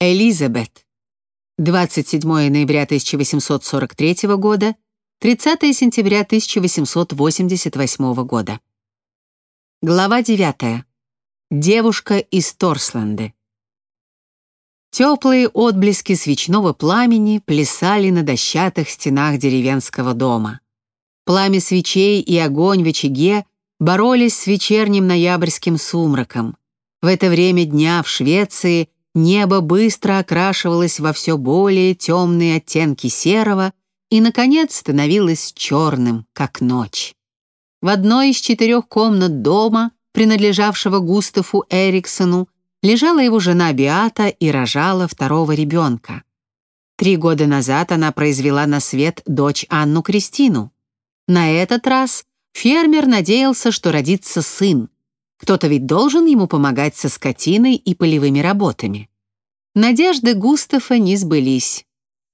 Элизабет. 27 ноября 1843 года, 30 сентября 1888 года. Глава 9. Девушка из Торсленды. Теплые отблески свечного пламени плясали на дощатых стенах деревенского дома. Пламя свечей и огонь в очаге боролись с вечерним ноябрьским сумраком. В это время дня в Швеции небо быстро окрашивалось во все более темные оттенки серого и, наконец, становилось черным, как ночь. В одной из четырех комнат дома, принадлежавшего Густаву Эриксону, лежала его жена Биата и рожала второго ребенка. Три года назад она произвела на свет дочь Анну Кристину. На этот раз фермер надеялся, что родится сын. Кто-то ведь должен ему помогать со скотиной и полевыми работами. Надежды Густава не сбылись.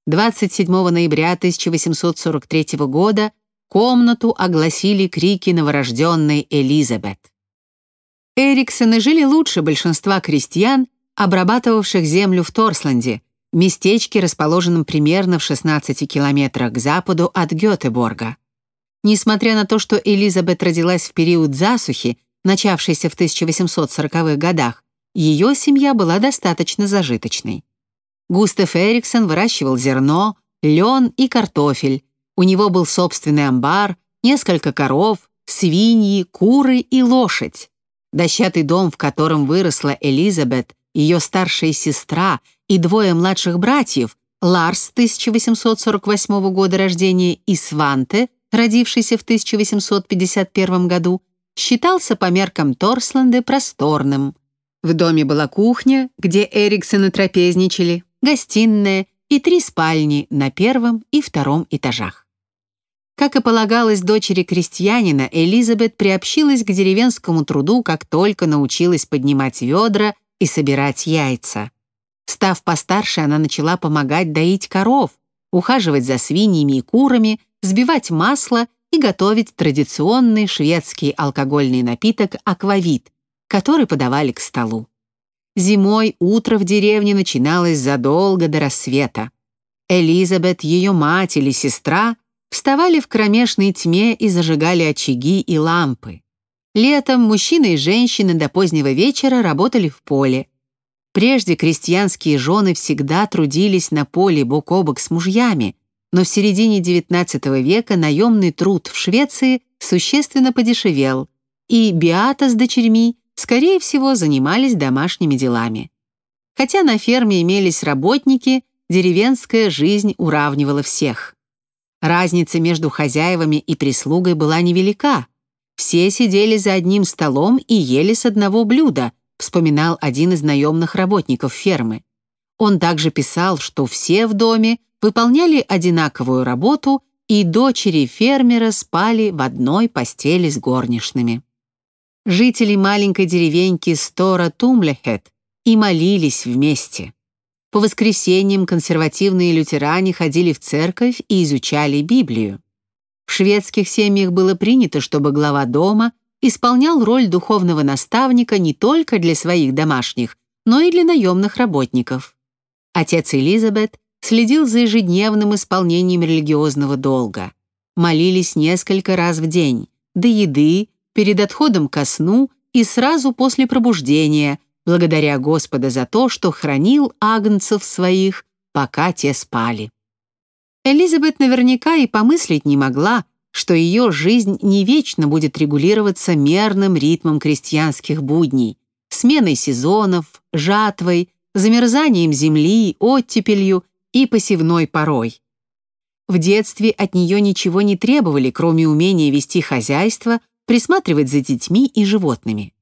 27 ноября 1843 года комнату огласили крики новорожденной Элизабет. Эриксоны жили лучше большинства крестьян, обрабатывавших землю в Торсланде, местечке, расположенном примерно в 16 километрах к западу от Гетеборга. Несмотря на то, что Элизабет родилась в период засухи, начавшейся в 1840-х годах, ее семья была достаточно зажиточной. Густав Эриксон выращивал зерно, лен и картофель. У него был собственный амбар, несколько коров, свиньи, куры и лошадь. Дощатый дом, в котором выросла Элизабет, ее старшая сестра и двое младших братьев, Ларс 1848 года рождения и Сванте родившийся в 1851 году, считался по меркам Торсланды просторным. В доме была кухня, где Эриксоны трапезничали, гостиная и три спальни на первом и втором этажах. Как и полагалось дочери крестьянина, Элизабет приобщилась к деревенскому труду, как только научилась поднимать ведра и собирать яйца. Став постарше, она начала помогать доить коров, ухаживать за свиньями и курами, взбивать масло и готовить традиционный шведский алкогольный напиток аквавит, который подавали к столу. Зимой утро в деревне начиналось задолго до рассвета. Элизабет, ее мать или сестра вставали в кромешной тьме и зажигали очаги и лампы. Летом мужчины и женщины до позднего вечера работали в поле. Прежде крестьянские жены всегда трудились на поле бок о бок с мужьями, но в середине XIX века наемный труд в Швеции существенно подешевел, и Биата с дочерьми, скорее всего, занимались домашними делами. Хотя на ферме имелись работники, деревенская жизнь уравнивала всех. Разница между хозяевами и прислугой была невелика. Все сидели за одним столом и ели с одного блюда, вспоминал один из наемных работников фермы. Он также писал, что все в доме выполняли одинаковую работу, и дочери фермера спали в одной постели с горничными. Жители маленькой деревеньки Стора Тумлехет и молились вместе. По воскресеньям консервативные лютеране ходили в церковь и изучали Библию. В шведских семьях было принято, чтобы глава дома исполнял роль духовного наставника не только для своих домашних, но и для наемных работников. Отец Элизабет следил за ежедневным исполнением религиозного долга. Молились несколько раз в день, до еды, перед отходом ко сну и сразу после пробуждения, благодаря Господа за то, что хранил агнцев своих, пока те спали. Элизабет наверняка и помыслить не могла, что ее жизнь не вечно будет регулироваться мерным ритмом крестьянских будней, сменой сезонов, жатвой, замерзанием земли, оттепелью и посевной порой. В детстве от нее ничего не требовали, кроме умения вести хозяйство, присматривать за детьми и животными.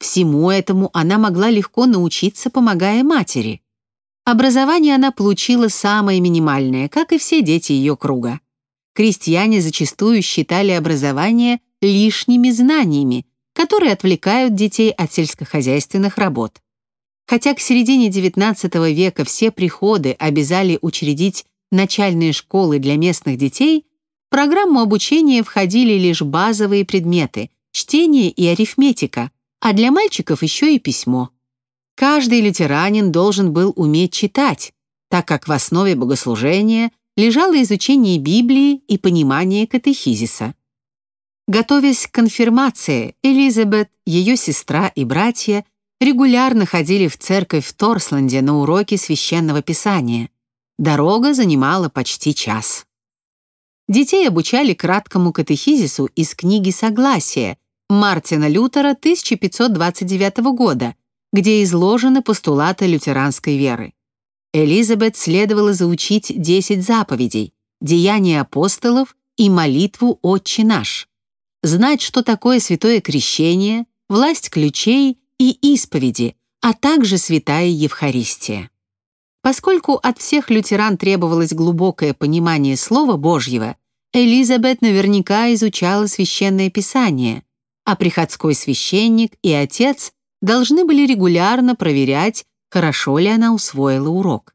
Всему этому она могла легко научиться, помогая матери. Образование она получила самое минимальное, как и все дети ее круга. Крестьяне зачастую считали образование лишними знаниями, которые отвлекают детей от сельскохозяйственных работ. Хотя к середине XIX века все приходы обязали учредить начальные школы для местных детей, в программу обучения входили лишь базовые предметы – чтение и арифметика, а для мальчиков еще и письмо. Каждый лютеранин должен был уметь читать, так как в основе богослужения лежало изучение Библии и понимание катехизиса. Готовясь к конфирмации, Элизабет, ее сестра и братья регулярно ходили в церковь в Торсланде на уроки священного писания. Дорога занимала почти час. Детей обучали краткому катехизису из книги «Согласие» Мартина Лютера 1529 года, где изложены постулаты лютеранской веры. Элизабет следовало заучить 10 заповедей, деяния апостолов и молитву «Отче наш», знать, что такое святое крещение, власть ключей и исповеди, а также святая Евхаристия. Поскольку от всех лютеран требовалось глубокое понимание Слова Божьего, Элизабет наверняка изучала священное писание, а приходской священник и отец должны были регулярно проверять, хорошо ли она усвоила урок.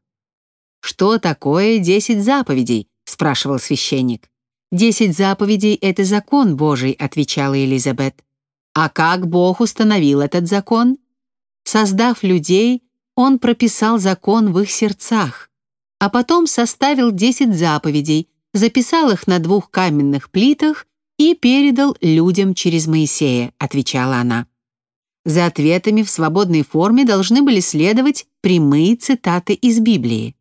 «Что такое десять заповедей?» — спрашивал священник. «Десять заповедей — это закон Божий», — отвечала Элизабет. «А как Бог установил этот закон?» Создав людей, Он прописал закон в их сердцах, а потом составил десять заповедей — записал их на двух каменных плитах и передал людям через Моисея», — отвечала она. За ответами в свободной форме должны были следовать прямые цитаты из Библии.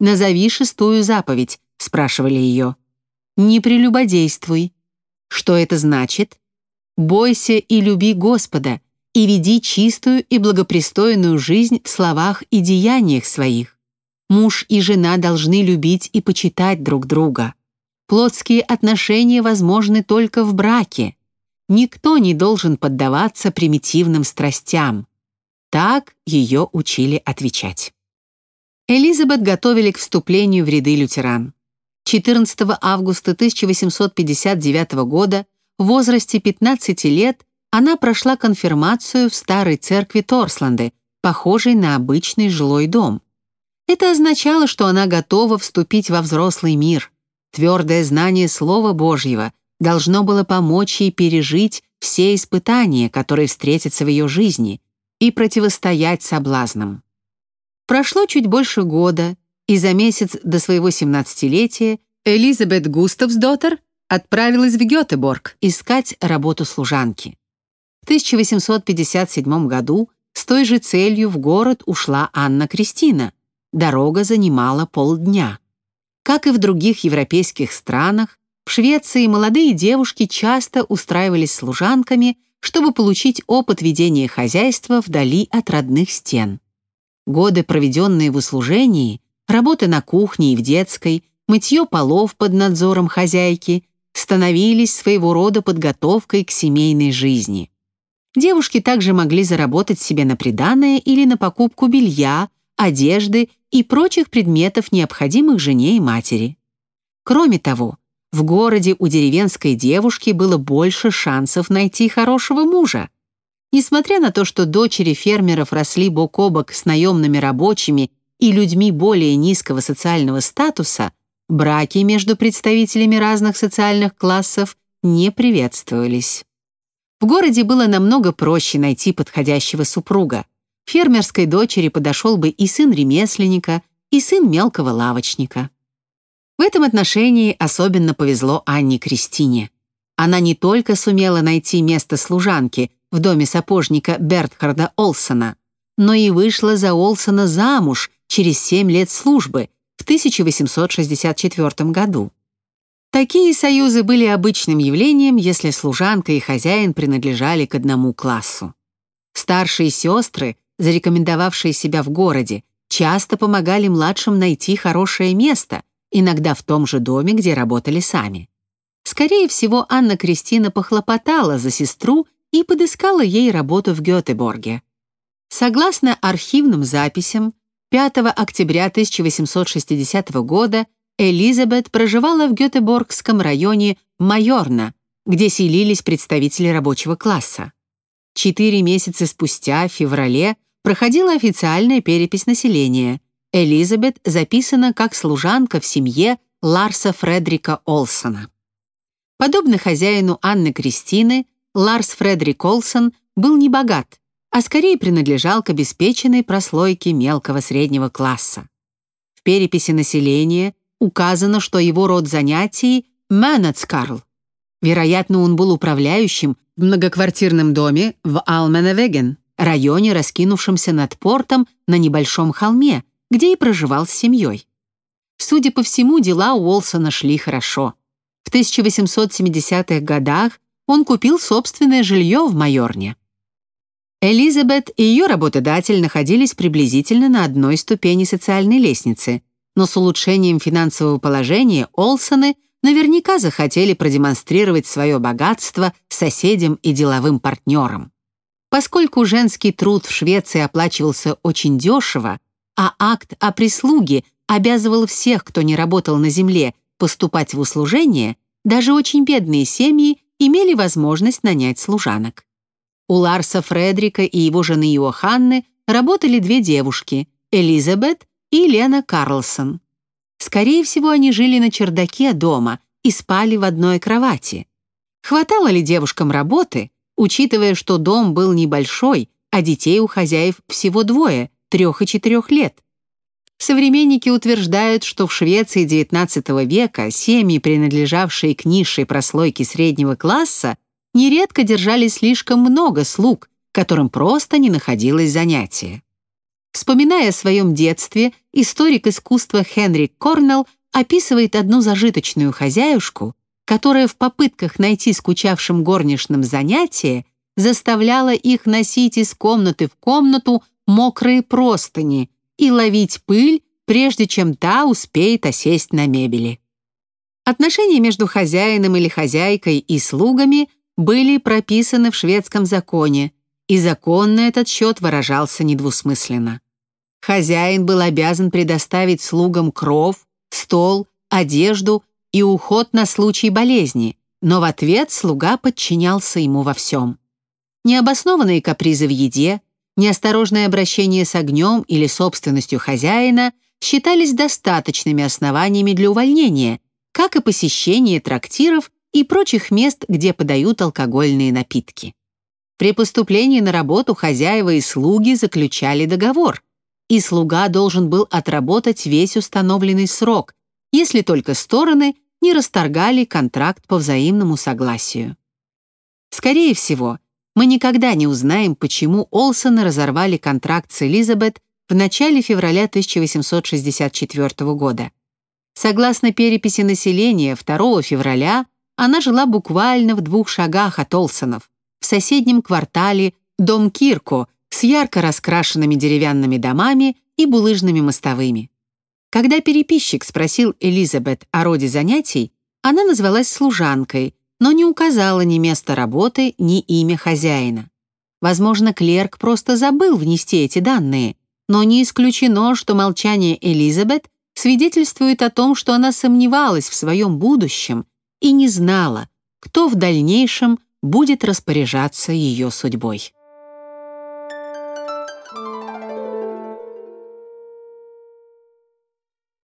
«Назови шестую заповедь», — спрашивали ее. «Не прелюбодействуй». Что это значит? «Бойся и люби Господа, и веди чистую и благопристойную жизнь в словах и деяниях своих. Муж и жена должны любить и почитать друг друга. Плотские отношения возможны только в браке. Никто не должен поддаваться примитивным страстям. Так ее учили отвечать. Элизабет готовили к вступлению в ряды лютеран. 14 августа 1859 года в возрасте 15 лет она прошла конфирмацию в старой церкви Торсланды, похожей на обычный жилой дом. Это означало, что она готова вступить во взрослый мир. Твердое знание Слова Божьего должно было помочь ей пережить все испытания, которые встретятся в ее жизни, и противостоять соблазнам. Прошло чуть больше года, и за месяц до своего 17-летия Элизабет Густавсдоттер отправилась в Гетеборг искать работу служанки. В 1857 году с той же целью в город ушла Анна Кристина, дорога занимала полдня. Как и в других европейских странах, в Швеции молодые девушки часто устраивались служанками, чтобы получить опыт ведения хозяйства вдали от родных стен. Годы, проведенные в услужении, работы на кухне и в детской, мытье полов под надзором хозяйки, становились своего рода подготовкой к семейной жизни. Девушки также могли заработать себе на приданое или на покупку белья, одежды и прочих предметов, необходимых жене и матери. Кроме того, в городе у деревенской девушки было больше шансов найти хорошего мужа. Несмотря на то, что дочери фермеров росли бок о бок с наемными рабочими и людьми более низкого социального статуса, браки между представителями разных социальных классов не приветствовались. В городе было намного проще найти подходящего супруга. Фермерской дочери подошел бы и сын ремесленника, и сын мелкого лавочника. В этом отношении особенно повезло Анне Кристине. Она не только сумела найти место служанки в доме сапожника Бертхарда Олсона, но и вышла за Олсона замуж через 7 лет службы в 1864 году. Такие союзы были обычным явлением, если служанка и хозяин принадлежали к одному классу. Старшие сестры зарекомендовавшие себя в городе, часто помогали младшим найти хорошее место, иногда в том же доме, где работали сами. Скорее всего, Анна Кристина похлопотала за сестру и подыскала ей работу в Гетеборге. Согласно архивным записям, 5 октября 1860 года Элизабет проживала в Гетеборгском районе Майорна, где селились представители рабочего класса. Четыре месяца спустя, в феврале, проходила официальная перепись населения. Элизабет записана как служанка в семье Ларса Фредрика Олсона. Подобно хозяину Анны Кристины, Ларс Фредрик Олсон был небогат, а скорее принадлежал к обеспеченной прослойке мелкого среднего класса. В переписи населения указано, что его род занятий – Мэнацкарл. Вероятно, он был управляющим в многоквартирном доме в Алменевеген, районе, раскинувшемся над портом на небольшом холме, где и проживал с семьей. Судя по всему, дела Уолсона шли хорошо. В 1870-х годах он купил собственное жилье в Майорне. Элизабет и ее работодатель находились приблизительно на одной ступени социальной лестницы, но с улучшением финансового положения Олсоны наверняка захотели продемонстрировать свое богатство соседям и деловым партнерам. Поскольку женский труд в Швеции оплачивался очень дешево, а акт о прислуге обязывал всех, кто не работал на земле, поступать в услужение, даже очень бедные семьи имели возможность нанять служанок. У Ларса Фредрика и его жены Иоханны работали две девушки – Элизабет и Лена Карлсон. Скорее всего, они жили на чердаке дома и спали в одной кровати. Хватало ли девушкам работы, учитывая, что дом был небольшой, а детей у хозяев всего двое, трех и четырех лет? Современники утверждают, что в Швеции XIX века семьи, принадлежавшие к низшей прослойке среднего класса, нередко держали слишком много слуг, которым просто не находилось занятия. Вспоминая о своем детстве, историк искусства Хенри Корнелл описывает одну зажиточную хозяюшку, которая в попытках найти скучавшим горничным занятие заставляла их носить из комнаты в комнату мокрые простыни и ловить пыль, прежде чем та успеет осесть на мебели. Отношения между хозяином или хозяйкой и слугами были прописаны в шведском законе, и закон на этот счет выражался недвусмысленно. Хозяин был обязан предоставить слугам кров, стол, одежду и уход на случай болезни, но в ответ слуга подчинялся ему во всем. Необоснованные капризы в еде, неосторожное обращение с огнем или собственностью хозяина считались достаточными основаниями для увольнения, как и посещение трактиров и прочих мест, где подают алкогольные напитки. При поступлении на работу хозяева и слуги заключали договор, и слуга должен был отработать весь установленный срок, если только стороны не расторгали контракт по взаимному согласию. Скорее всего, мы никогда не узнаем, почему Олсоны разорвали контракт с Элизабет в начале февраля 1864 года. Согласно переписи населения 2 февраля она жила буквально в двух шагах от Олсонов, в соседнем квартале Дом Кирко с ярко раскрашенными деревянными домами и булыжными мостовыми. Когда переписчик спросил Элизабет о роде занятий, она назвалась служанкой, но не указала ни место работы, ни имя хозяина. Возможно, клерк просто забыл внести эти данные, но не исключено, что молчание Элизабет свидетельствует о том, что она сомневалась в своем будущем и не знала, кто в дальнейшем будет распоряжаться ее судьбой.